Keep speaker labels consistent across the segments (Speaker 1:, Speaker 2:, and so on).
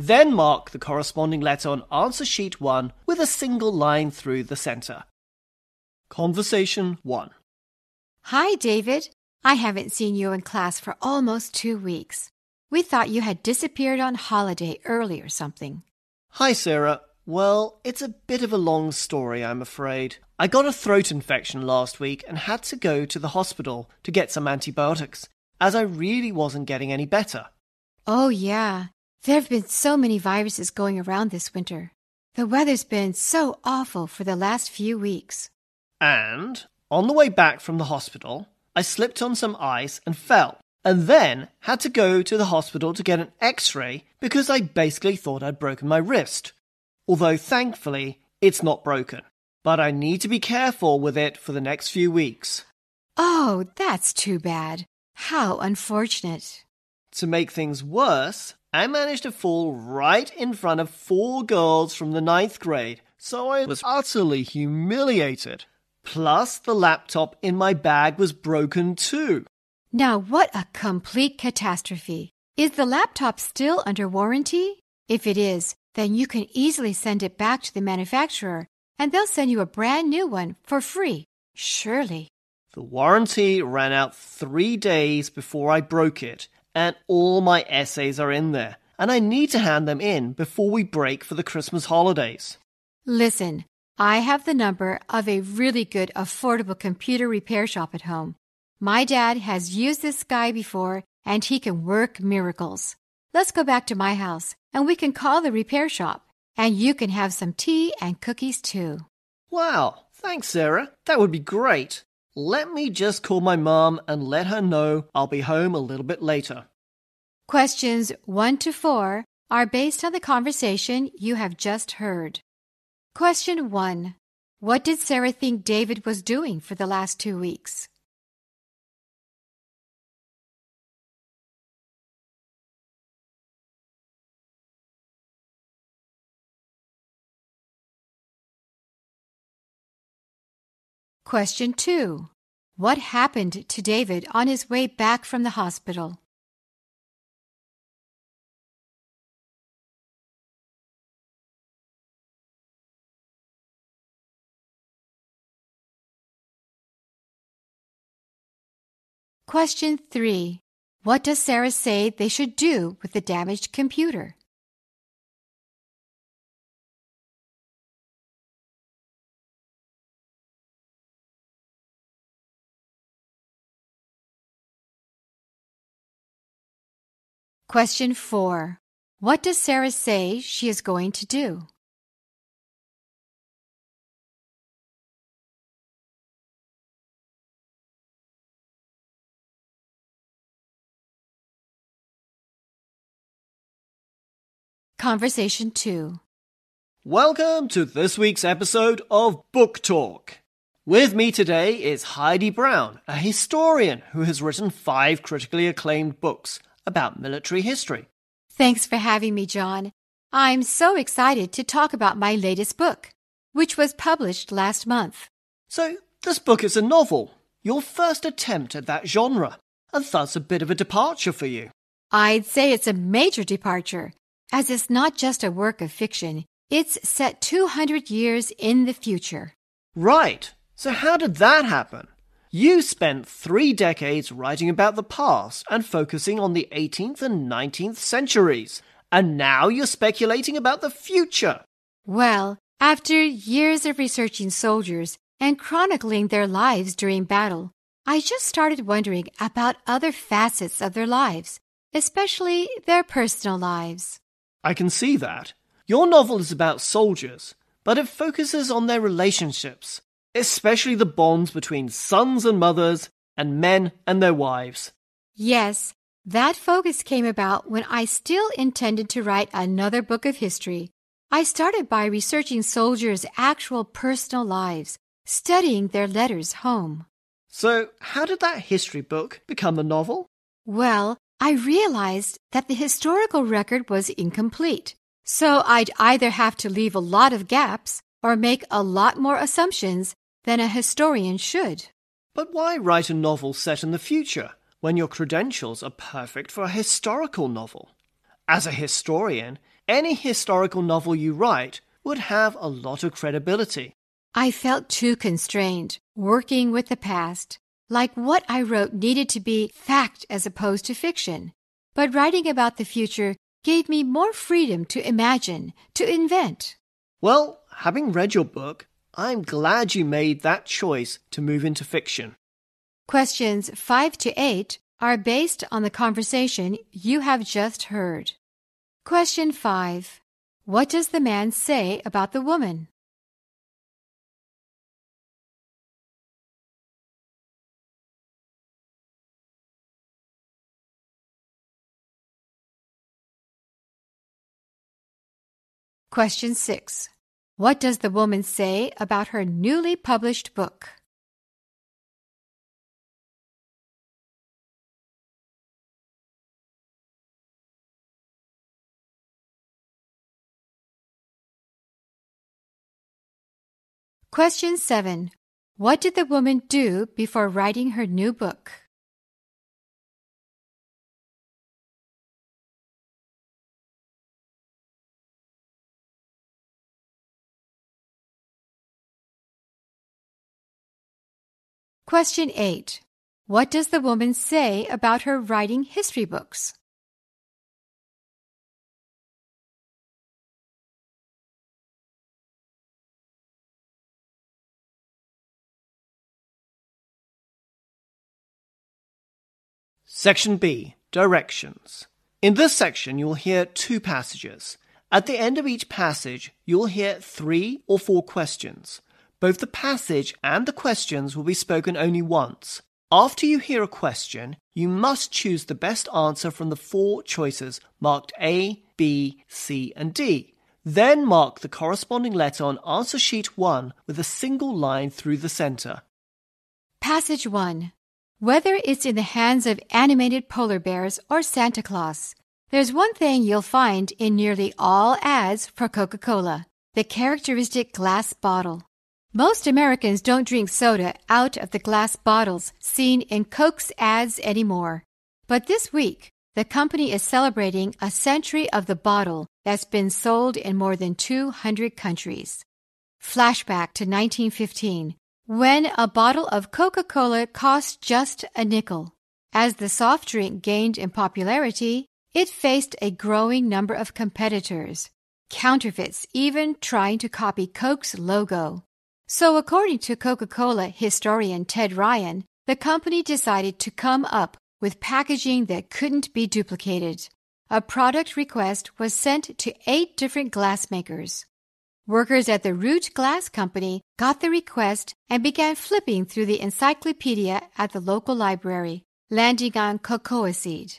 Speaker 1: Then mark the corresponding letter on answer sheet 1 with a single line through the center. Conversation 1
Speaker 2: Hi, David. I haven't seen you in class for almost two weeks. We thought you had disappeared on holiday early or something.
Speaker 1: Hi, Sarah. Well, it's a bit of a long story, I'm afraid. I got a throat infection last week and had to go to the hospital to get some antibiotics, as I really wasn't getting any better.
Speaker 2: Oh, yeah. There have been so many viruses going around this winter. The weather's been so awful for the last few weeks.
Speaker 1: And on the way back from the hospital, I slipped on some ice and fell, and then had to go to the hospital to get an x ray because I basically thought I'd broken my wrist. Although thankfully, it's not broken. But I need to be careful with it for the next few weeks.
Speaker 2: Oh, that's too bad. How unfortunate.
Speaker 1: To make things worse, I managed to fall right in front of four girls from the ninth grade, so I was utterly humiliated. Plus, the laptop in my bag was broken too.
Speaker 2: Now, what a complete catastrophe. Is the laptop still under warranty? If it is, then you can easily send it back to the manufacturer and they'll send you a brand new one for free. Surely.
Speaker 1: The warranty ran out three days before I broke it, and all my essays are in there, and I need to hand them in before we break for the Christmas holidays.
Speaker 2: Listen, I have the number of a really good, affordable computer repair shop at home. My dad has used this guy before, and he can work miracles. Let's go back to my house, and we can call the repair shop. And you can have some tea and cookies too.
Speaker 1: Wow, thanks, Sarah. That would be great. Let me just call my mom and let her know I'll be home a little bit later.
Speaker 2: Questions 1 to 4 are based on the conversation you have just heard. Question 1 What did Sarah think David was doing for the last two weeks? Question 2. What happened to David on his way back from the hospital? Question 3. What does Sarah say they should do with the damaged computer? Question 4. What does Sarah say she is going to do? Conversation 2.
Speaker 1: Welcome to this week's episode of Book Talk. With me today is Heidi Brown, a historian who has written five critically acclaimed books about military history.
Speaker 2: Thanks for having me, John. I'm so excited to talk about my latest book, which was published last month.
Speaker 1: So, this book is a novel, your first attempt at that genre, and thus a bit of a departure for you.
Speaker 2: I'd say it's a major departure, as it's not just a work of fiction, it's set 200 years in the future.
Speaker 1: Right. So, how did that happen? You spent three decades writing about the past and focusing on the 18th and 19th centuries, and now you're speculating about the future.
Speaker 2: Well, after years of researching soldiers and chronicling their lives during battle, I just started wondering about other facets of their lives, especially their personal lives.
Speaker 1: I can see that. Your novel is about soldiers, but it focuses on their relationships especially the bonds between sons and mothers and men and their wives.
Speaker 2: Yes, that focus came about when I still intended to write another book of history, I started by researching soldiers' actual personal lives, studying their letters home.
Speaker 1: So, how did that history book become a novel?
Speaker 2: Well, I realized that the historical record was incomplete. So I'd either have to leave a lot of gaps or make a lot more assumptions than a historian should.
Speaker 1: But why write a novel set in the future when your credentials are perfect for a historical novel? As a historian, any historical novel you write would have a lot of credibility.
Speaker 2: I felt too constrained, working with the past, like what I wrote needed to be fact as opposed to fiction. But writing about the future gave me more freedom to imagine, to invent.
Speaker 1: Well, having read your book, I'm glad you made that choice to move into fiction.
Speaker 2: Questions 5 to 8 are based on the conversation you have just heard. Question 5. What does the man say about the woman? Question 6. What does the woman say about her newly published book? Question 7. What did the woman do before writing her new book? Question 8. What does the woman say about her writing history books?
Speaker 1: Section B Directions. In this section, you'll hear two passages. At the end of each passage, you'll hear three or four questions. Both the passage and the questions will be spoken only once. After you hear a question, you must choose the best answer from the four choices marked A, B, C, and D. Then mark the corresponding letter on answer sheet 1 with a single line through the center.
Speaker 2: Passage 1. Whether it's in the hands of animated polar bears or Santa Claus, there's one thing you'll find in nearly all ads for Coca Cola the characteristic glass bottle. Most Americans don't drink soda out of the glass bottles seen in Coke's ads anymore. But this week, the company is celebrating a century of the bottle that's been sold in more than 200 countries. Flashback to 1915, when a bottle of Coca Cola cost just a nickel. As the soft drink gained in popularity, it faced a growing number of competitors, counterfeits even trying to copy Coke's logo. So, according to Coca Cola historian Ted Ryan, the company decided to come up with packaging that couldn't be duplicated. A product request was sent to eight different glass makers. Workers at the Root Glass Company got the request and began flipping through the encyclopedia at the local library, landing on cocoa seed.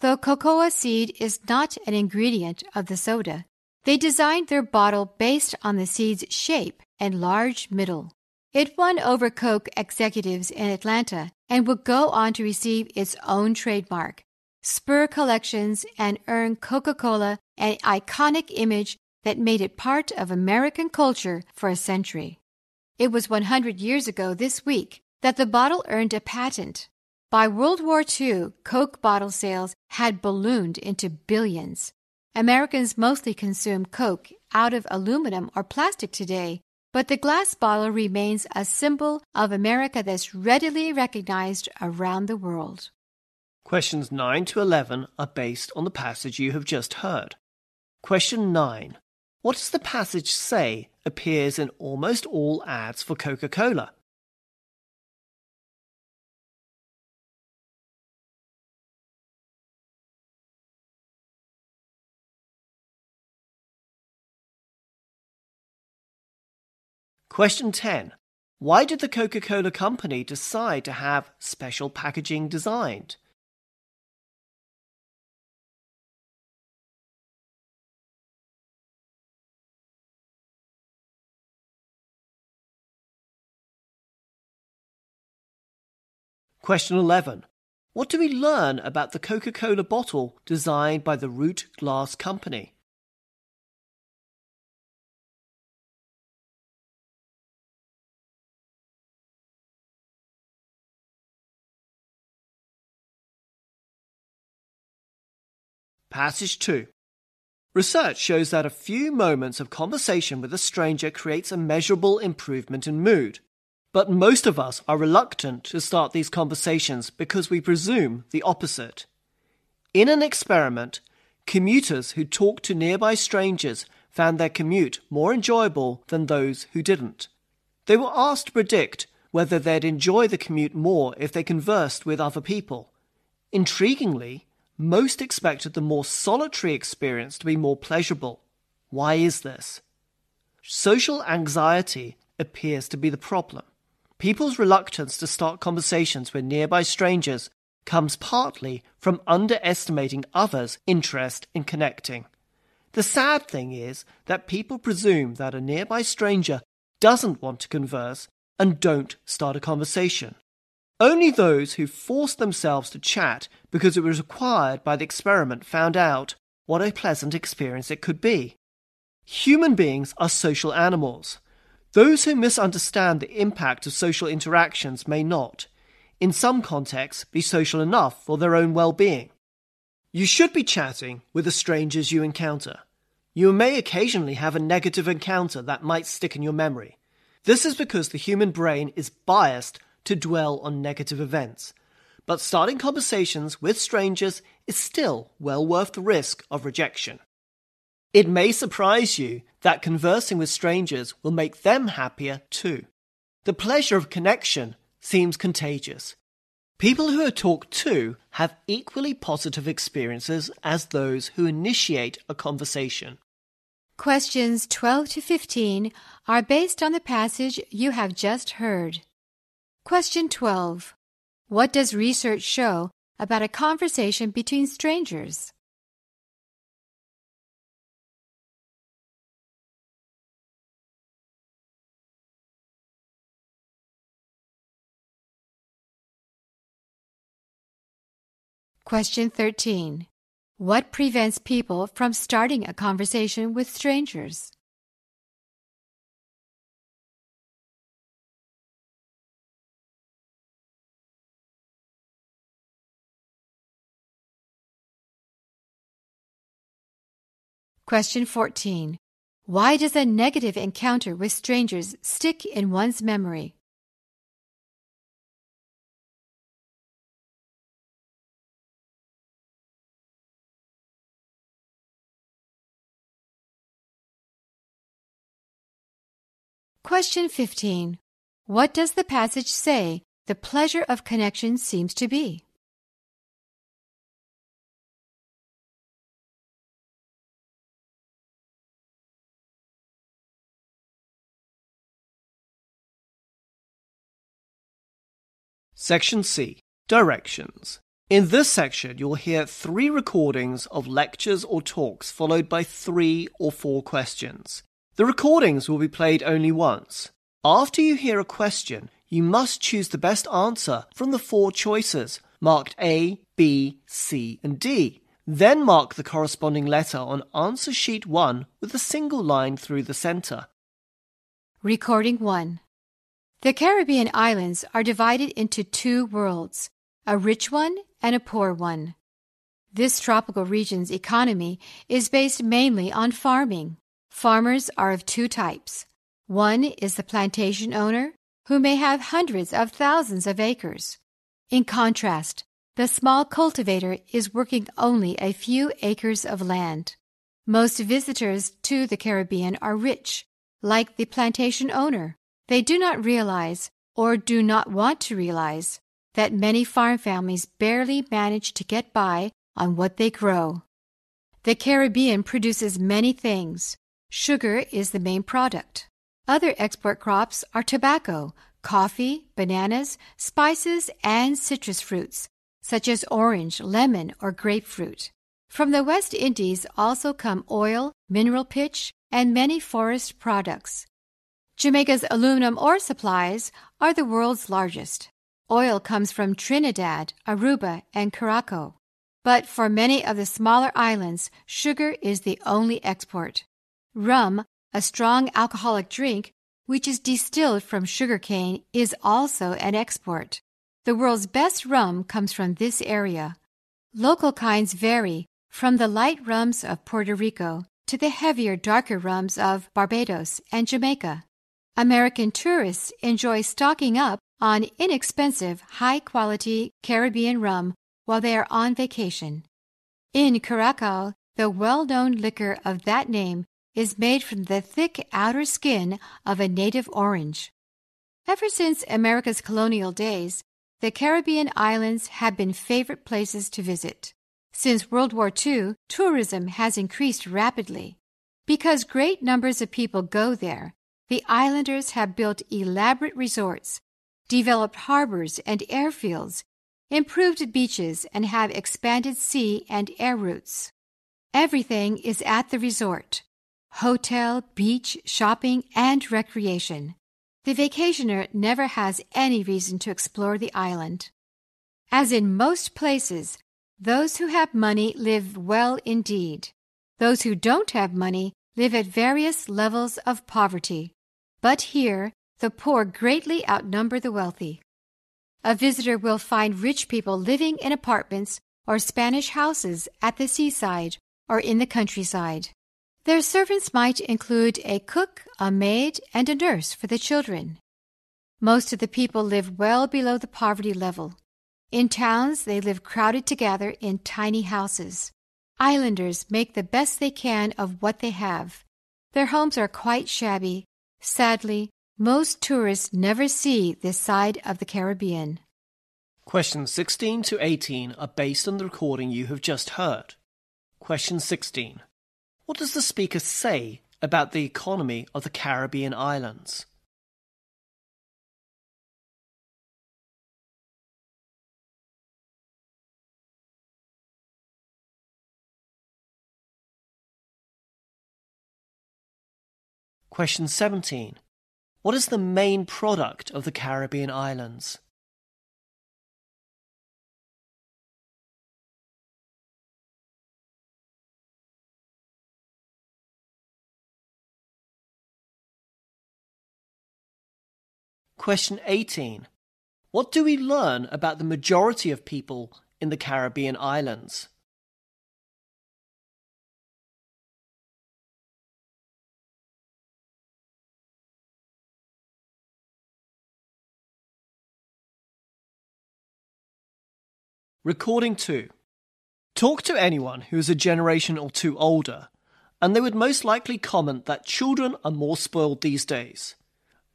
Speaker 2: Though cocoa seed is not an ingredient of the soda, they designed their bottle based on the seed's shape and large middle. It won over Coke executives in Atlanta and would go on to receive its own trademark, spur collections, and earn Coca Cola an iconic image that made it part of American culture for a century. It was 100 years ago this week that the bottle earned a patent. By World War II, Coke bottle sales had ballooned into billions. Americans mostly consume Coke out of aluminum or plastic today, but the glass bottle remains a symbol of America that's readily recognized around the world.
Speaker 1: Questions 9 to 11 are based on the passage you have just heard. Question 9. What does the passage say appears in almost all ads for Coca Cola? Question 10. Why did the Coca Cola Company decide to have special packaging designed? Question 11. What do we learn about the Coca Cola bottle designed by the Root Glass Company? Passage 2. Research shows that a few moments of conversation with a stranger creates a measurable improvement in mood. But most of us are reluctant to start these conversations because we presume the opposite. In an experiment, commuters who talked to nearby strangers found their commute more enjoyable than those who didn't. They were asked to predict whether they'd enjoy the commute more if they conversed with other people. Intriguingly, most expected the more solitary experience to be more pleasurable. Why is this? Social anxiety appears to be the problem. People's reluctance to start conversations with nearby strangers comes partly from underestimating others' interest in connecting. The sad thing is that people presume that a nearby stranger doesn't want to converse and don't start a conversation. Only those who forced themselves to chat because it was required by the experiment found out what a pleasant experience it could be. Human beings are social animals. Those who misunderstand the impact of social interactions may not, in some contexts, be social enough for their own well being. You should be chatting with the strangers you encounter. You may occasionally have a negative encounter that might stick in your memory. This is because the human brain is biased to dwell on negative events. But starting conversations with strangers is still well worth the risk of rejection. It may surprise you that conversing with strangers will make them happier too. The pleasure of connection seems contagious. People who are talked to have equally positive experiences as those who initiate a conversation.
Speaker 2: Questions 12 to 15 are based on the passage you have just heard. Question 12. What does research show about a conversation between strangers? Question 13. What prevents people from starting a conversation with strangers? Question 14. Why does a negative encounter with strangers stick in one's memory? Question 15. What does the passage say the pleasure of connection seems to be?
Speaker 1: Section C Directions. In this section, you'll hear three recordings of lectures or talks followed by three or four questions. The recordings will be played only once. After you hear a question, you must choose the best answer from the four choices marked A, B, C, and D. Then mark the corresponding letter on answer sheet 1 with a single line through the center.
Speaker 2: Recording 1 the Caribbean islands are divided into two worlds, a rich one and a poor one. This tropical region's economy is based mainly on farming. Farmers are of two types. One is the plantation owner, who may have hundreds of thousands of acres. In contrast, the small cultivator is working only a few acres of land. Most visitors to the Caribbean are rich, like the plantation owner. They do not realize, or do not want to realize, that many farm families barely manage to get by on what they grow. The Caribbean produces many things. Sugar is the main product. Other export crops are tobacco, coffee, bananas, spices, and citrus fruits, such as orange, lemon, or grapefruit. From the West Indies also come oil, mineral pitch, and many forest products. Jamaica's aluminum ore supplies are the world's largest. Oil comes from Trinidad, Aruba, and Curaçao. But for many of the smaller islands, sugar is the only export. Rum, a strong alcoholic drink, which is distilled from sugarcane, is also an export. The world's best rum comes from this area. Local kinds vary from the light rums of Puerto Rico to the heavier, darker rums of Barbados and Jamaica. American tourists enjoy stocking up on inexpensive, high quality Caribbean rum while they are on vacation. In Curacao, the well known liquor of that name is made from the thick outer skin of a native orange. Ever since America's colonial days, the Caribbean islands have been favorite places to visit. Since World War II, tourism has increased rapidly. Because great numbers of people go there, the islanders have built elaborate resorts, developed harbors and airfields, improved beaches, and have expanded sea and air routes. Everything is at the resort hotel, beach, shopping, and recreation. The vacationer never has any reason to explore the island. As in most places, those who have money live well indeed. Those who don't have money live at various levels of poverty. But here, the poor greatly outnumber the wealthy. A visitor will find rich people living in apartments or Spanish houses at the seaside or in the countryside. Their servants might include a cook, a maid, and a nurse for the children. Most of the people live well below the poverty level. In towns, they live crowded together in tiny houses. Islanders make the best they can of what they have. Their homes are quite shabby. Sadly, most tourists never see this side of the Caribbean.
Speaker 1: Questions 16 to 18 are based on the recording you have just heard. Question 16. What does the speaker say about the economy of the Caribbean islands? Question 17. What is the main product of the Caribbean islands? Question 18. What do we learn about the majority of people in the Caribbean islands? Recording 2. Talk to anyone who is a generation or two older, and they would most likely comment that children are more spoiled these days.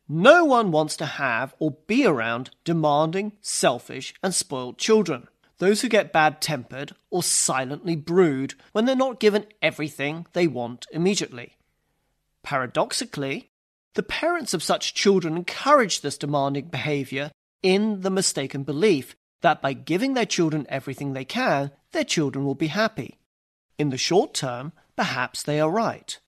Speaker 1: No one wants to have or be around demanding, selfish, and spoiled children. Those who get bad tempered or silently brood when they're not given everything they want immediately. Paradoxically, the parents of such children encourage this demanding behavior in the mistaken belief that by giving their children everything they can, their children will be happy. In the short term, perhaps they are right.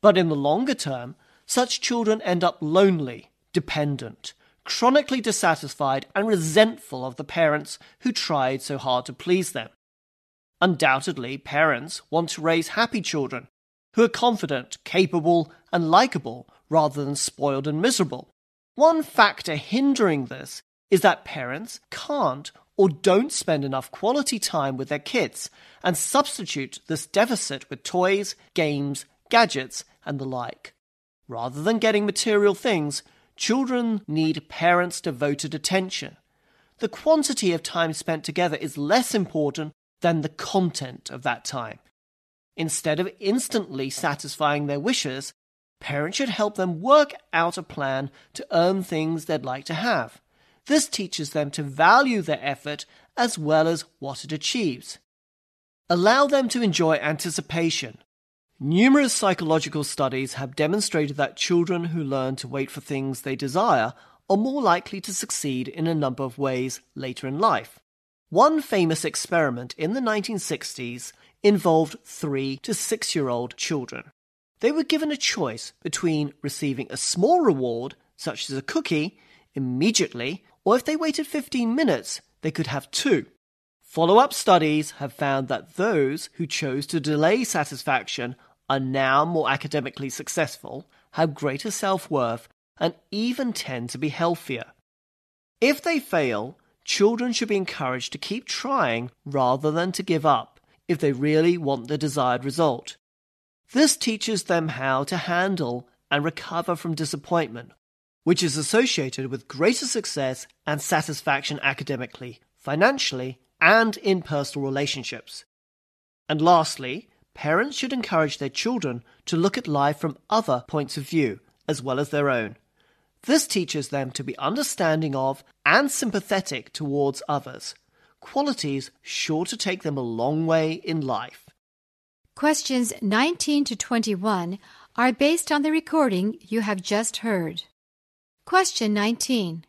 Speaker 1: But in the longer term, such children end up lonely, dependent, chronically dissatisfied, and resentful of the parents who tried so hard to please them. Undoubtedly, parents want to raise happy children who are confident, capable, and likable rather than spoiled and miserable. One factor hindering this is that parents can't or don't spend enough quality time with their kids and substitute this deficit with toys, games, gadgets, and the like. Rather than getting material things, children need parents' devoted attention. The quantity of time spent together is less important than the content of that time. Instead of instantly satisfying their wishes, parents should help them work out a plan to earn things they'd like to have. This teaches them to value their effort as well as what it achieves. Allow them to enjoy anticipation. Numerous psychological studies have demonstrated that children who learn to wait for things they desire are more likely to succeed in a number of ways later in life. One famous experiment in the 1960s involved three to six year old children. They were given a choice between receiving a small reward, such as a cookie, immediately or if they waited 15 minutes, they could have two. Follow up studies have found that those who chose to delay satisfaction are now more academically successful, have greater self worth, and even tend to be healthier. If they fail, children should be encouraged to keep trying rather than to give up if they really want the desired result. This teaches them how to handle and recover from disappointment, which is associated with greater success and satisfaction academically, financially, and in personal relationships. And lastly, parents should encourage their children to look at life from other points of view as well as their own. This teaches them to be understanding of and sympathetic towards others, qualities sure to take them a long way in life.
Speaker 2: Questions 19 to 21 are based on the recording you have just heard. Question 19.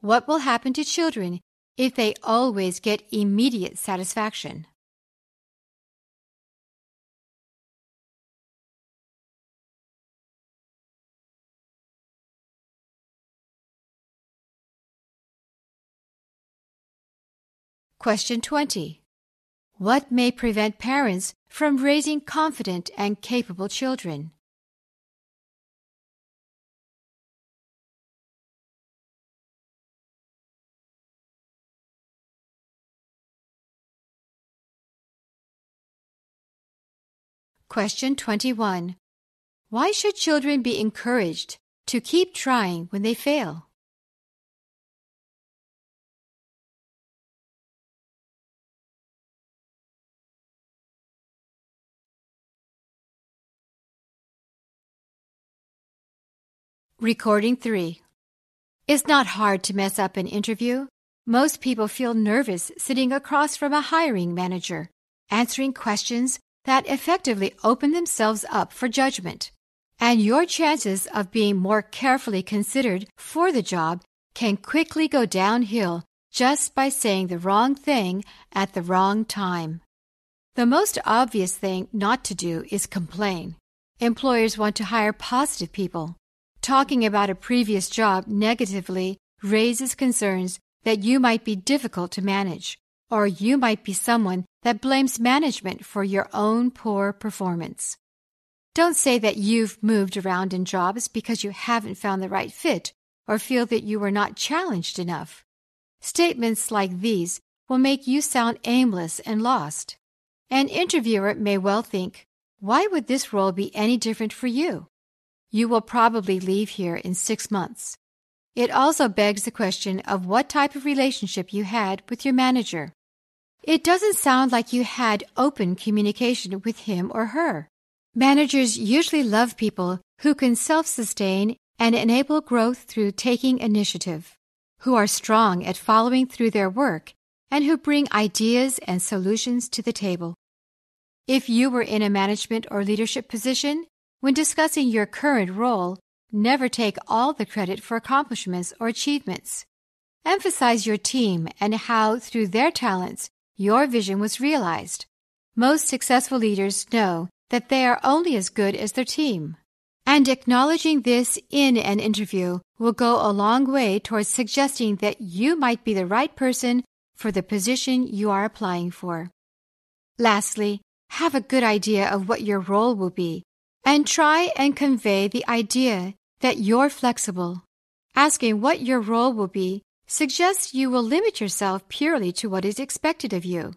Speaker 2: What will happen to children if they always get immediate satisfaction? Question 20. What may prevent parents from raising confident and capable children? Question 21. Why should children be encouraged to keep trying when they fail? Recording 3. It's not hard to mess up an interview. Most people feel nervous sitting across from a hiring manager, answering questions that effectively open themselves up for judgment. And your chances of being more carefully considered for the job can quickly go downhill just by saying the wrong thing at the wrong time. The most obvious thing not to do is complain. Employers want to hire positive people talking about a previous job negatively raises concerns that you might be difficult to manage, or you might be someone that blames management for your own poor performance. Don't say that you've moved around in jobs because you haven't found the right fit or feel that you were not challenged enough. Statements like these will make you sound aimless and lost. An interviewer may well think, why would this role be any different for you? You will probably leave here in six months. It also begs the question of what type of relationship you had with your manager. It doesn't sound like you had open communication with him or her. Managers usually love people who can self sustain and enable growth through taking initiative, who are strong at following through their work, and who bring ideas and solutions to the table. If you were in a management or leadership position, when discussing your current role, never take all the credit for accomplishments or achievements. Emphasize your team and how, through their talents, your vision was realized. Most successful leaders know that they are only as good as their team. And acknowledging this in an interview will go a long way towards suggesting that you might be the right person for the position you are applying for. Lastly, have a good idea of what your role will be and try and convey the idea that you're flexible. Asking what your role will be suggests you will limit yourself purely to what is expected of you.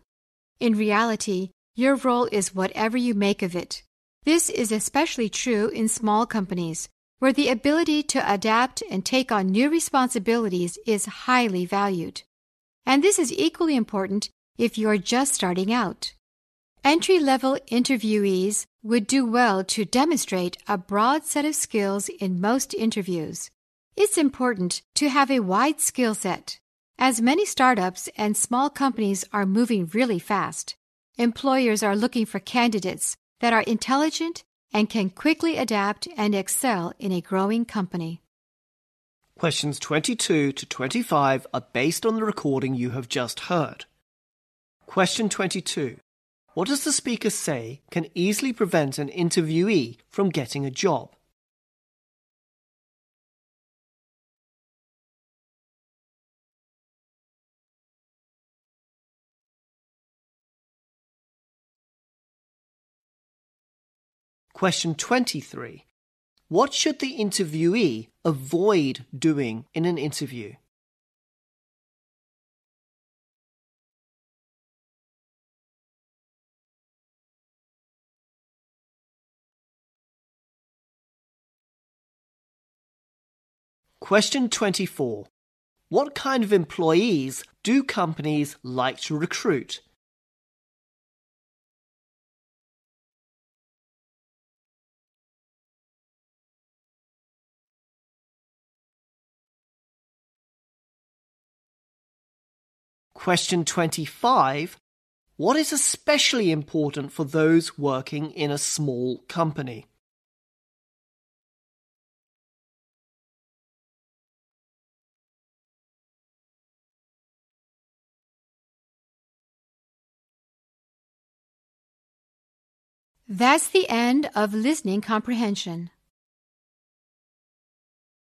Speaker 2: In reality, your role is whatever you make of it. This is especially true in small companies, where the ability to adapt and take on new responsibilities is highly valued. And this is equally important if you're just starting out. Entry level interviewees would do well to demonstrate a broad set of skills in most interviews. It's important to have a wide skill set. As many startups and small companies are moving really fast, employers are looking for candidates that are intelligent and can quickly adapt and excel in a growing company.
Speaker 1: Questions 22 to 25 are based on the recording you have just heard. Question 22. What does the speaker say can easily prevent an interviewee from getting a job? Question 23. What should the interviewee avoid doing in an interview? Question 24. What kind of employees do companies like to recruit? Question 25. What is especially important for those working in a small company?
Speaker 2: That's the end of listening comprehension.